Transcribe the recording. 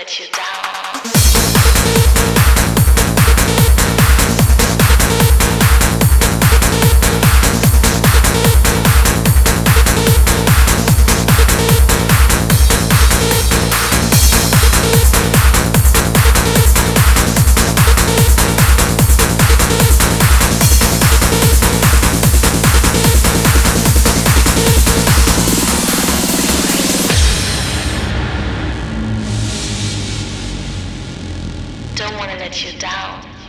let you down. let you down.